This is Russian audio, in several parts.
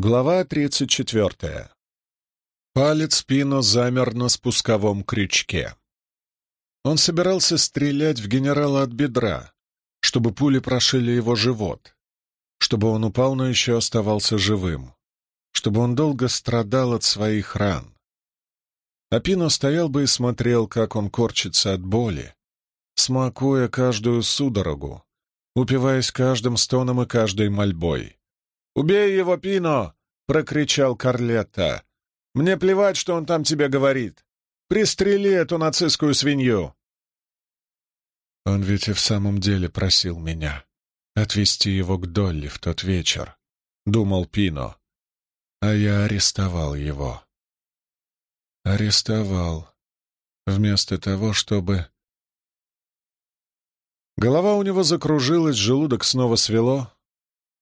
Глава 34. Палец Пино замер на спусковом крючке. Он собирался стрелять в генерала от бедра, чтобы пули прошили его живот, чтобы он упал, но еще оставался живым, чтобы он долго страдал от своих ран. А Пино стоял бы и смотрел, как он корчится от боли, смакуя каждую судорогу, упиваясь каждым стоном и каждой мольбой. «Убей его, Пино!» — прокричал Карлетта. «Мне плевать, что он там тебе говорит. Пристрели эту нацистскую свинью!» Он ведь и в самом деле просил меня отвезти его к Долли в тот вечер, — думал Пино. А я арестовал его. Арестовал, вместо того, чтобы... Голова у него закружилась, желудок снова свело,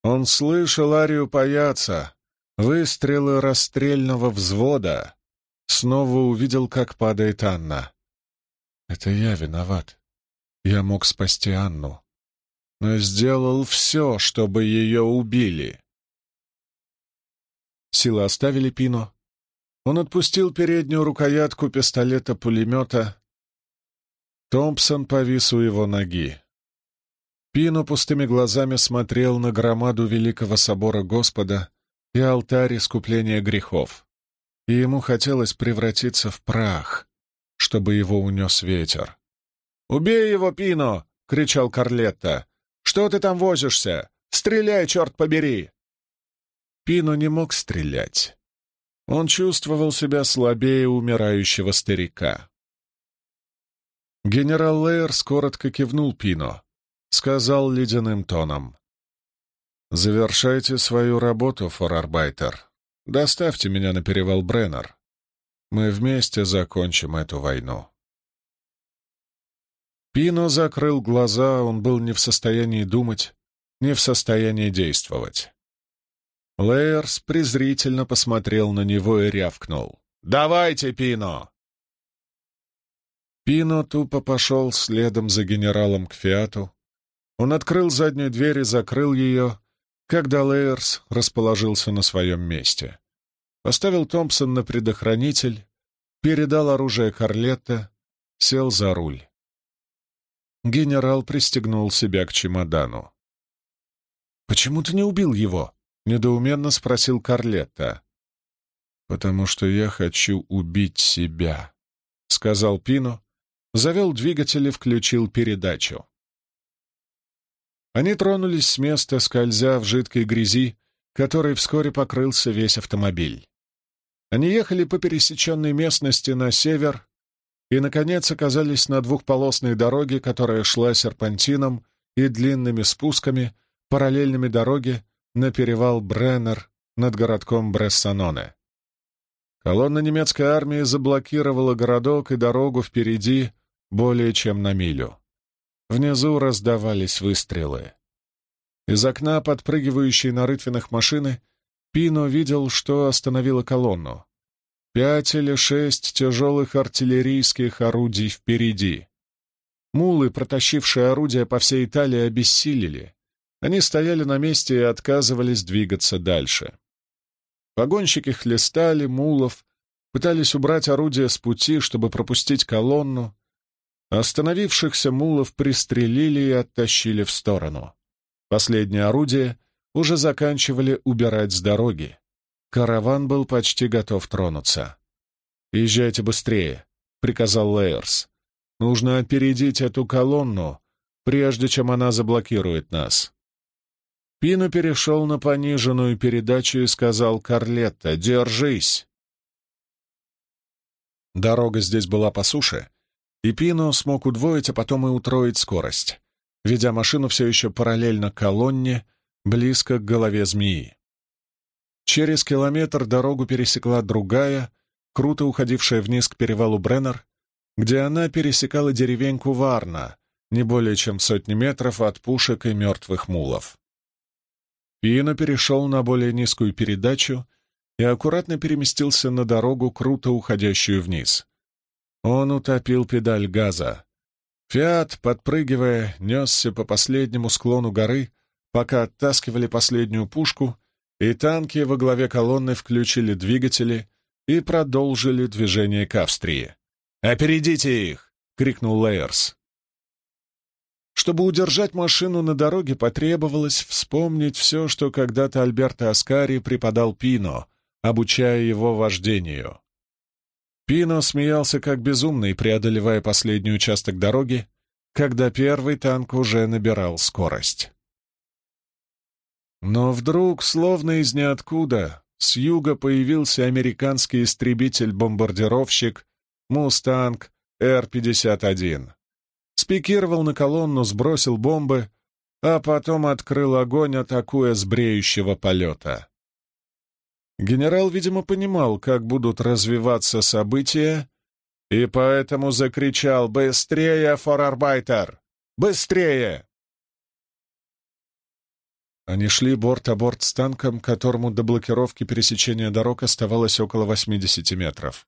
он слышал арию паяца, выстрелы расстрельного взвода. Снова увидел, как падает Анна. Это я виноват. Я мог спасти Анну, но сделал все, чтобы ее убили. Силы оставили Пино. Он отпустил переднюю рукоятку пистолета-пулемета. Томпсон повис у его ноги. Пино пустыми глазами смотрел на громаду Великого Собора Господа и алтарь искупления грехов, и ему хотелось превратиться в прах, чтобы его унес ветер. «Убей его, Пино!» — кричал Карлетта. «Что ты там возишься? Стреляй, черт побери!» Пино не мог стрелять. Он чувствовал себя слабее умирающего старика. Генерал Лейерс коротко кивнул Пино сказал ледяным тоном. «Завершайте свою работу, форарбайтер. Доставьте меня на перевал Бреннер. Мы вместе закончим эту войну». Пино закрыл глаза, он был не в состоянии думать, не в состоянии действовать. Лейерс презрительно посмотрел на него и рявкнул. «Давайте, Пино!» Пино тупо пошел следом за генералом к Фиату, он открыл заднюю дверь и закрыл ее, когда Лейерс расположился на своем месте. Поставил Томпсон на предохранитель, передал оружие Карлетта, сел за руль. Генерал пристегнул себя к чемодану. «Почему ты не убил его?» — недоуменно спросил Карлетта. «Потому что я хочу убить себя», — сказал Пино, завел двигатель и включил передачу. Они тронулись с места, скользя в жидкой грязи, которой вскоре покрылся весь автомобиль. Они ехали по пересеченной местности на север и, наконец, оказались на двухполосной дороге, которая шла серпантином и длинными спусками, параллельными дороге на перевал Бреннер над городком Брессаноне. Колонна немецкой армии заблокировала городок и дорогу впереди более чем на милю. Внизу раздавались выстрелы. Из окна, подпрыгивающей на рытвинах машины, Пино видел, что остановило колонну. Пять или шесть тяжелых артиллерийских орудий впереди. Мулы, протащившие орудия по всей Италии, обессилели. Они стояли на месте и отказывались двигаться дальше. Погонщики хлестали мулов, пытались убрать орудия с пути, чтобы пропустить колонну, Остановившихся мулов пристрелили и оттащили в сторону. Последнее орудие уже заканчивали убирать с дороги. Караван был почти готов тронуться. «Езжайте быстрее», — приказал Лейерс. «Нужно опередить эту колонну, прежде чем она заблокирует нас». Пину перешел на пониженную передачу и сказал Карлетта «Держись!». Дорога здесь была по суше, и Пино смог удвоить, а потом и утроить скорость, ведя машину все еще параллельно колонне, близко к голове змеи. Через километр дорогу пересекла другая, круто уходившая вниз к перевалу Бреннер, где она пересекала деревеньку Варна, не более чем сотни метров от пушек и мертвых мулов. Пино перешел на более низкую передачу и аккуратно переместился на дорогу, круто уходящую вниз. Он утопил педаль газа. «Фиат», подпрыгивая, несся по последнему склону горы, пока оттаскивали последнюю пушку и танки во главе колонны включили двигатели и продолжили движение к Австрии. «Опередите их!» — крикнул Лейерс. Чтобы удержать машину на дороге, потребовалось вспомнить все, что когда-то Альберто Аскари преподал Пино, обучая его вождению. Пино смеялся как безумный, преодолевая последний участок дороги, когда первый танк уже набирал скорость. Но вдруг, словно из ниоткуда, с юга появился американский истребитель-бомбардировщик «Мустанг Р-51». Спикировал на колонну, сбросил бомбы, а потом открыл огонь, атакуя с бреющего полета. Генерал, видимо, понимал, как будут развиваться события, и поэтому закричал «Быстрее, форарбайтер! Быстрее!» Они шли борт о борт с танком, которому до блокировки пересечения дорог оставалось около 80 метров.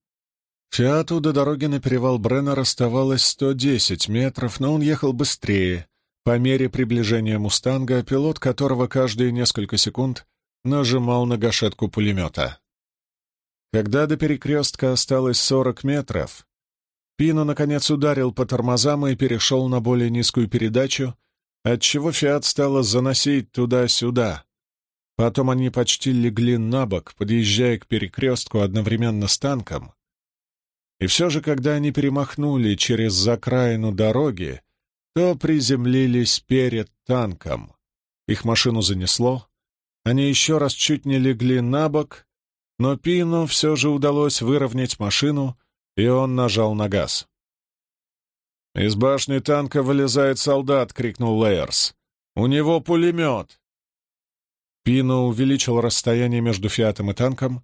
Фиату до дороги на перевал Бреннер оставалось 110 метров, но он ехал быстрее, по мере приближения «Мустанга», пилот которого каждые несколько секунд нажимал на гашетку пулемета. Когда до перекрестка осталось 40 метров, Пино, наконец, ударил по тормозам и перешел на более низкую передачу, отчего «Фиат» стало заносить туда-сюда. Потом они почти легли на бок, подъезжая к перекрестку одновременно с танком. И все же, когда они перемахнули через закраину дороги, то приземлились перед танком. Их машину занесло. Они еще раз чуть не легли на бок, но Пину все же удалось выровнять машину, и он нажал на газ. «Из башни танка вылезает солдат!» — крикнул Лейерс. «У него пулемет!» Пино увеличил расстояние между «Фиатом» и танком,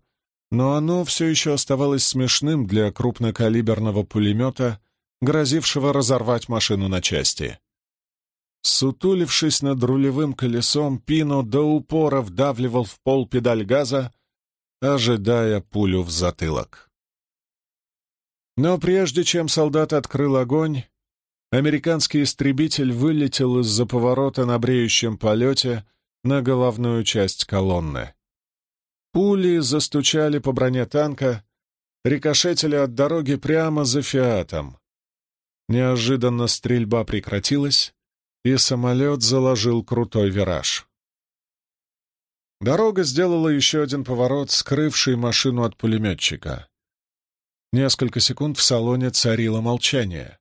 но оно все еще оставалось смешным для крупнокалиберного пулемета, грозившего разорвать машину на части. Сутулившись над рулевым колесом, Пино до упора вдавливал в пол педаль газа, ожидая пулю в затылок. Но прежде чем солдат открыл огонь, американский истребитель вылетел из-за поворота на бреющем полете на головную часть колонны. Пули застучали по броне танка, рикошетили от дороги прямо за «Фиатом». Неожиданно стрельба прекратилась, и самолет заложил крутой вираж. Дорога сделала еще один поворот, скрывший машину от пулеметчика. Несколько секунд в салоне царило молчание.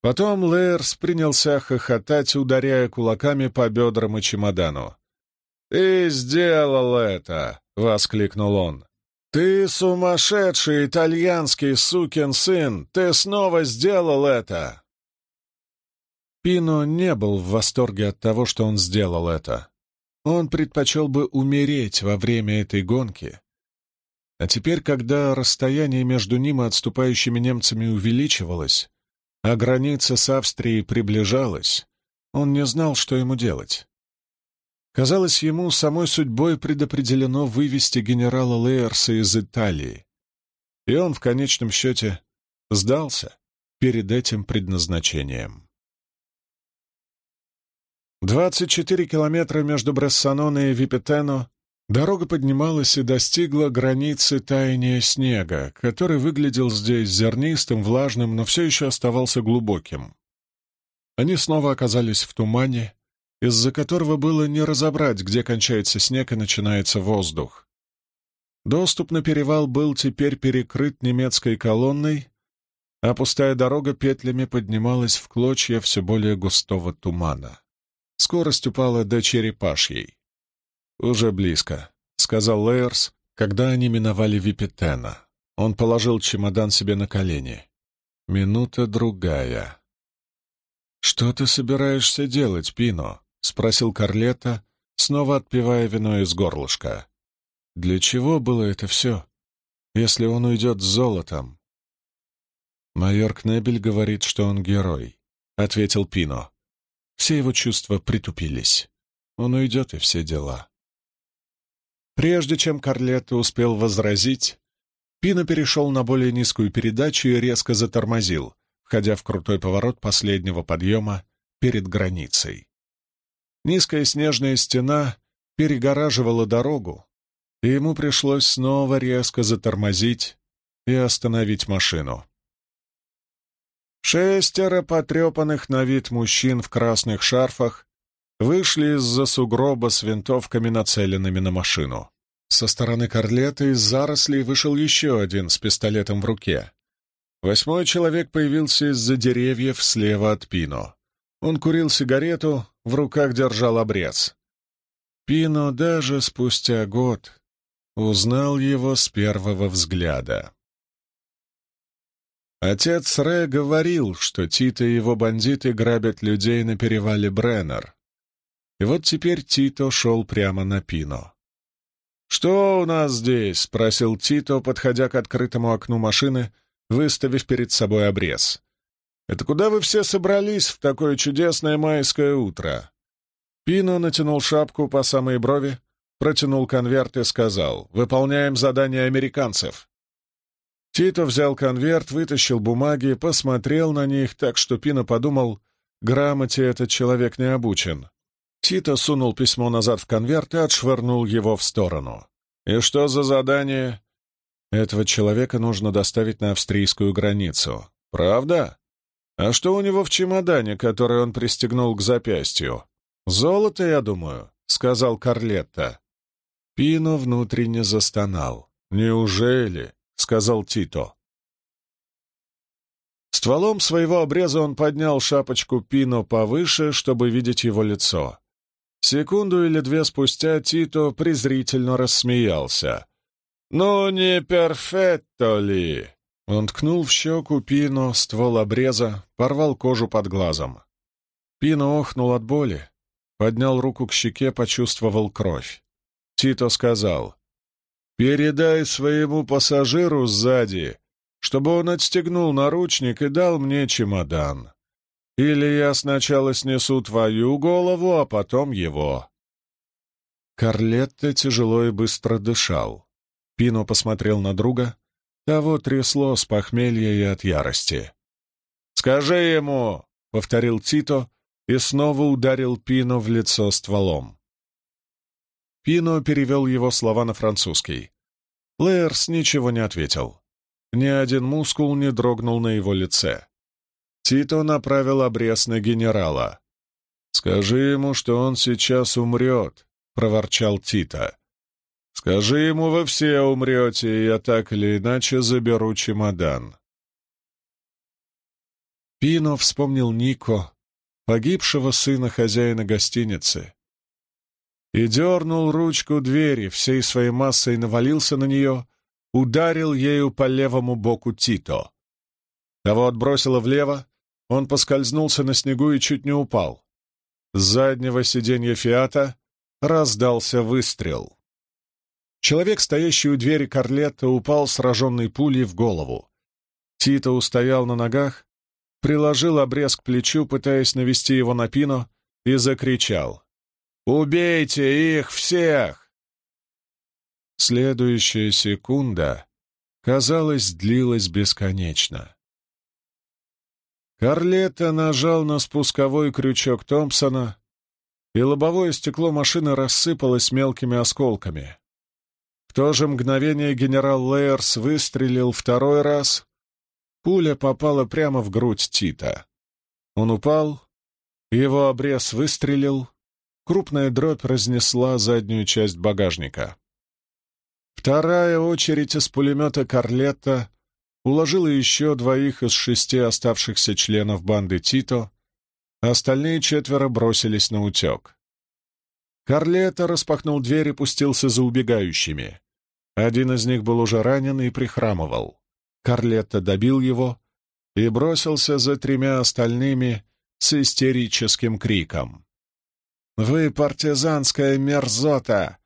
Потом Лейерс принялся хохотать, ударяя кулаками по бедрам и чемодану. «Ты сделал это!» — воскликнул он. «Ты сумасшедший итальянский сукин сын! Ты снова сделал это!» Пино не был в восторге от того, что он сделал это. Он предпочел бы умереть во время этой гонки. А теперь, когда расстояние между ним и отступающими немцами увеличивалось, а граница с Австрией приближалась, он не знал, что ему делать. Казалось, ему самой судьбой предопределено вывести генерала Лейерса из Италии, и он в конечном счете сдался перед этим предназначением. 24 километра между Брессаноне и Випетено Дорога поднималась и достигла границы таяния снега, который выглядел здесь зернистым, влажным, но все еще оставался глубоким. Они снова оказались в тумане, из-за которого было не разобрать, где кончается снег и начинается воздух. Доступ на перевал был теперь перекрыт немецкой колонной, а пустая дорога петлями поднималась в клочья все более густого тумана. Скорость упала до черепашьей. «Уже близко», — сказал Лейерс, когда они миновали Випетена. Он положил чемодан себе на колени. Минута другая. «Что ты собираешься делать, Пино?» — спросил Карлета, снова отпивая вино из горлышка. «Для чего было это все, если он уйдет с золотом?» «Майор Кнебель говорит, что он герой», — ответил Пино. Все его чувства притупились. Он уйдет, и все дела. Прежде чем Карлетто успел возразить, Пино перешел на более низкую передачу и резко затормозил, входя в крутой поворот последнего подъема перед границей. Низкая снежная стена перегораживала дорогу, и ему пришлось снова резко затормозить и остановить машину. Шестеро потрепанных на вид мужчин в красных шарфах вышли из-за сугроба с винтовками, нацеленными на машину. Со стороны Карлета из зарослей вышел еще один с пистолетом в руке. Восьмой человек появился из-за деревьев слева от Пино. Он курил сигарету, в руках держал обрез. Пино даже спустя год узнал его с первого взгляда. Отец Рэ говорил, что Тито и его бандиты грабят людей на перевале Бреннер. И вот теперь Тито шел прямо на Пино. «Что у нас здесь?» — спросил Тито, подходя к открытому окну машины, выставив перед собой обрез. «Это куда вы все собрались в такое чудесное майское утро?» Пино натянул шапку по самой брови, протянул конверт и сказал «Выполняем задание американцев». Тито взял конверт, вытащил бумаги, посмотрел на них так, что Пино подумал, грамоте этот человек не обучен. Тито сунул письмо назад в конверт и отшвырнул его в сторону. «И что за задание?» «Этого человека нужно доставить на австрийскую границу». «Правда? А что у него в чемодане, который он пристегнул к запястью?» «Золото, я думаю», — сказал Карлетта. Пино внутренне застонал. «Неужели?» — сказал Тито. Стволом своего обреза он поднял шапочку Пино повыше, чтобы видеть его лицо. Секунду или две спустя Тито презрительно рассмеялся. «Ну не перфетто ли?» Он ткнул в щеку Пино ствол обреза, порвал кожу под глазом. Пино охнул от боли, поднял руку к щеке, почувствовал кровь. Тито сказал, «Передай своему пассажиру сзади, чтобы он отстегнул наручник и дал мне чемодан. Или я сначала снесу твою голову, а потом его». Карлетто тяжело и быстро дышал. Пино посмотрел на друга. Того трясло с похмелья и от ярости. «Скажи ему!» — повторил Тито и снова ударил Пино в лицо стволом. Пино перевел его слова на французский. Лейерс ничего не ответил. Ни один мускул не дрогнул на его лице. Тито направил обрез на генерала. «Скажи ему, что он сейчас умрет», — проворчал Тито. «Скажи ему, вы все умрете, и я так или иначе заберу чемодан». Пино вспомнил Нико, погибшего сына хозяина гостиницы, и дернул ручку двери, всей своей массой навалился на нее, ударил ею по левому боку Тито. Того отбросило влево, он поскользнулся на снегу и чуть не упал. С заднего сиденья «Фиата» раздался выстрел. Человек, стоящий у двери Карлетта, упал сраженной пулей в голову. Тито устоял на ногах, приложил обрез к плечу, пытаясь навести его на пино, и закричал. «Убейте их всех!» Следующая секунда, казалось, длилась бесконечно. Карлетта нажал на спусковой крючок Томпсона, и лобовое стекло машины рассыпалось мелкими осколками. В то же мгновение генерал Лейерс выстрелил второй раз. Пуля попала прямо в грудь Тита. Он упал, его обрез выстрелил, крупная дробь разнесла заднюю часть багажника. Вторая очередь из пулемета Карлетта уложила еще двоих из шести оставшихся членов банды Тито, а остальные четверо бросились на утек. Карлета распахнул дверь и пустился за убегающими. Один из них был уже ранен и прихрамывал. Карлетта добил его и бросился за тремя остальными с истерическим криком. «Вы партизанская мерзота!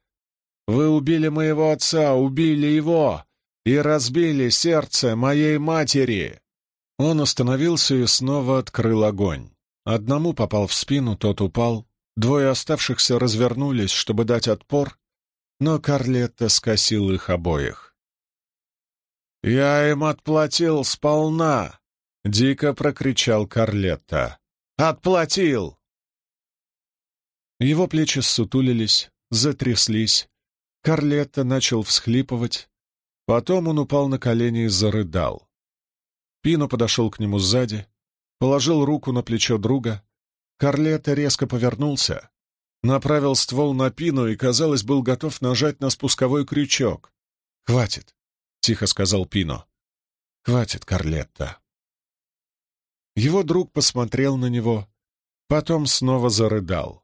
Вы убили моего отца, убили его! и разбили сердце моей матери!» Он остановился и снова открыл огонь. Одному попал в спину, тот упал. Двое оставшихся развернулись, чтобы дать отпор, но Карлетта скосил их обоих. «Я им отплатил сполна!» — дико прокричал Карлетта. «Отплатил!» Его плечи ссутулились, затряслись, Карлетта начал всхлипывать, потом он упал на колени и зарыдал. Пино подошел к нему сзади, положил руку на плечо друга. Карлетта резко повернулся, направил ствол на Пино и, казалось, был готов нажать на спусковой крючок. «Хватит», — тихо сказал Пино. «Хватит, Карлетта». Его друг посмотрел на него, потом снова зарыдал.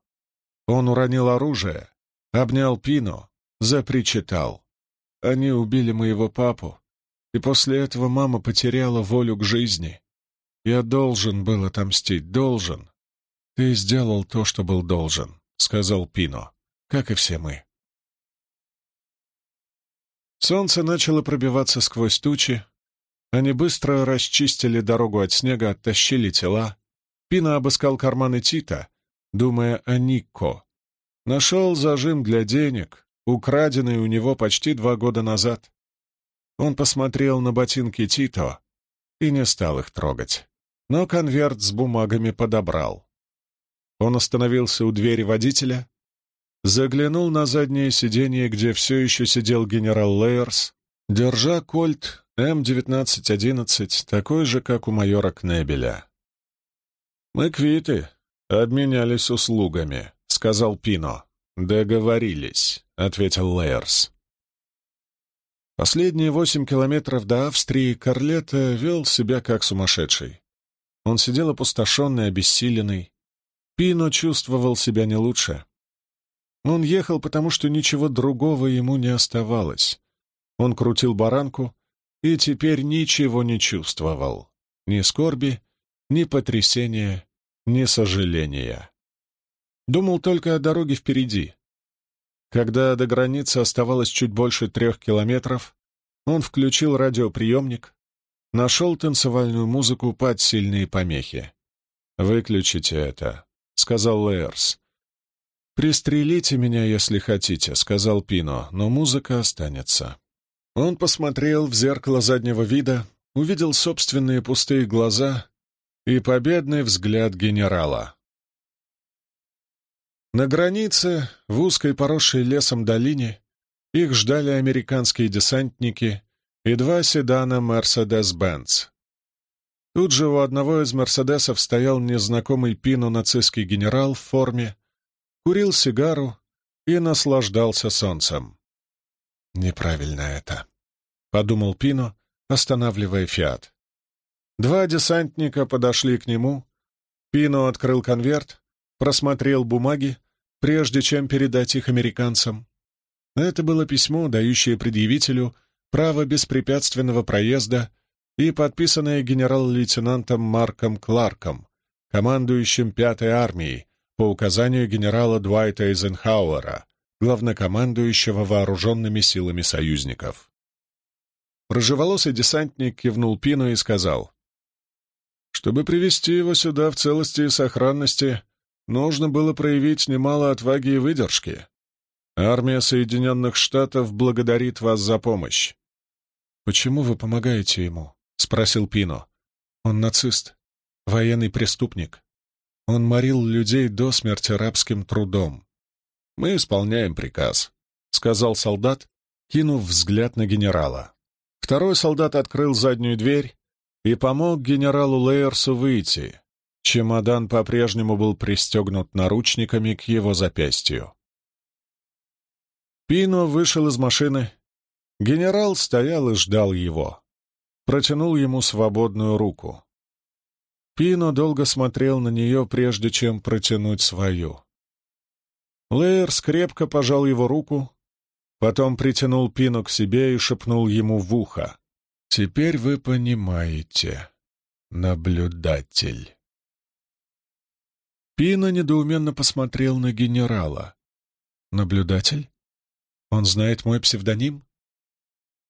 Он уронил оружие, обнял Пино, запричитал. «Они убили моего папу, и после этого мама потеряла волю к жизни. Я должен был отомстить, должен. Ты сделал то, что был должен», — сказал Пино, — «как и все мы». Солнце начало пробиваться сквозь тучи. Они быстро расчистили дорогу от снега, оттащили тела. Пино обыскал карманы Тита, думая о Никко. Нашел зажим для денег, украденный у него почти два года назад. Он посмотрел на ботинки Тито и не стал их трогать, но конверт с бумагами подобрал. Он остановился у двери водителя, заглянул на заднее сиденье, где все еще сидел генерал Лейерс, держа кольт М-1911, такой же, как у майора Кнебеля. «Мы квиты, обменялись услугами», — сказал Пино. «Договорились», — ответил Лейерс. Последние восемь километров до Австрии Карлета вел себя как сумасшедший. Он сидел опустошенный, обессиленный. Пино чувствовал себя не лучше. Он ехал, потому что ничего другого ему не оставалось. Он крутил баранку и теперь ничего не чувствовал. Ни скорби, ни потрясения, ни сожаления. Думал только о дороге впереди. Когда до границы оставалось чуть больше трех километров, он включил радиоприемник, нашел танцевальную музыку под сильные помехи. «Выключите это», — сказал Лейерс. «Пристрелите меня, если хотите», — сказал Пино, — «но музыка останется». Он посмотрел в зеркало заднего вида, увидел собственные пустые глаза и победный взгляд генерала. На границе, в узкой поросшей лесом долине, их ждали американские десантники и два седана «Мерседес-Бенц». Тут же у одного из «Мерседесов» стоял незнакомый Пину нацистский генерал в форме, курил сигару и наслаждался солнцем. «Неправильно это», — подумал Пино, останавливая «Фиат». Два десантника подошли к нему. Пино открыл конверт, просмотрел бумаги, прежде чем передать их американцам. Это было письмо, дающее предъявителю право беспрепятственного проезда и подписанное генерал-лейтенантом Марком Кларком, командующим Пятой армией, по указанию генерала Дуайта Эйзенхауэра, главнокомандующего вооруженными силами союзников. Рыжеволосый десантник кивнул Пину и сказал, «Чтобы привести его сюда в целости и сохранности, нужно было проявить немало отваги и выдержки. Армия Соединенных Штатов благодарит вас за помощь. «Почему вы помогаете ему?» — спросил Пино. «Он нацист, военный преступник. Он морил людей до смерти рабским трудом. Мы исполняем приказ», — сказал солдат, кинув взгляд на генерала. Второй солдат открыл заднюю дверь и помог генералу Лейерсу выйти, Чемодан по-прежнему был пристегнут наручниками к его запястью. Пино вышел из машины. Генерал стоял и ждал его. Протянул ему свободную руку. Пино долго смотрел на нее, прежде чем протянуть свою. Лейерс крепко пожал его руку, потом притянул Пино к себе и шепнул ему в ухо. «Теперь вы понимаете, наблюдатель». Пина недоуменно посмотрел на генерала. «Наблюдатель? Он знает мой псевдоним?»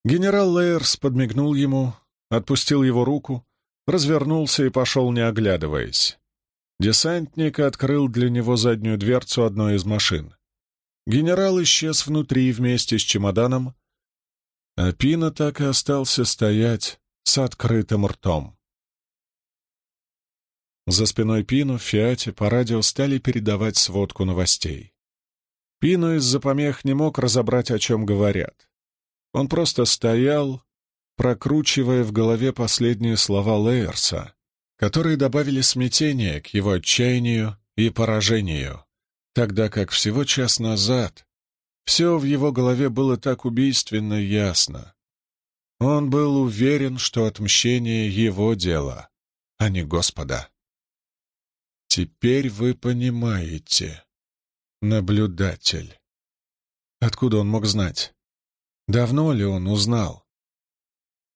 Генерал Лейерс подмигнул ему, отпустил его руку, развернулся и пошел, не оглядываясь. Десантник открыл для него заднюю дверцу одной из машин. Генерал исчез внутри вместе с чемоданом, а Пина так и остался стоять с открытым ртом. За спиной Пину в Фиате по радио стали передавать сводку новостей. Пино из-за помех не мог разобрать, о чем говорят. Он просто стоял, прокручивая в голове последние слова Лейерса, которые добавили смятение к его отчаянию и поражению, тогда как всего час назад все в его голове было так убийственно ясно. Он был уверен, что отмщение — его дело, а не Господа. Теперь вы понимаете, наблюдатель. Откуда он мог знать? Давно ли он узнал?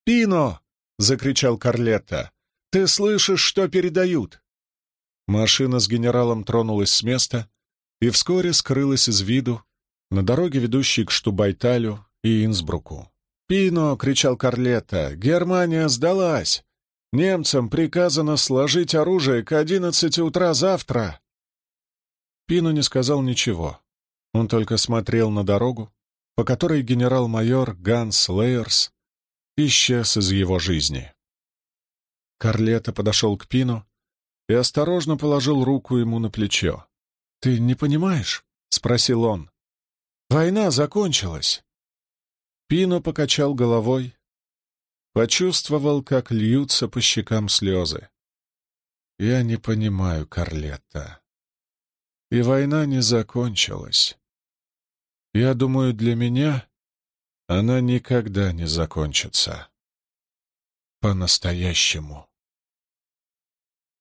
«Пино!» — закричал Карлетта. «Ты слышишь, что передают?» Машина с генералом тронулась с места и вскоре скрылась из виду на дороге, ведущей к Штубайталю и Инсбруку. «Пино!» — кричал Карлетта. «Германия сдалась! Немцам приказано сложить оружие к одиннадцати утра завтра!» Пино не сказал ничего. Он только смотрел на дорогу, по которой генерал-майор Ганс Лейерс исчез из его жизни. Карлета подошел к Пину и осторожно положил руку ему на плечо. «Ты не понимаешь?» — спросил он. Война закончилась. Пино покачал головой, почувствовал, как льются по щекам слезы. Я не понимаю Карлетта. И война не закончилась. Я думаю, для меня она никогда не закончится. По-настоящему.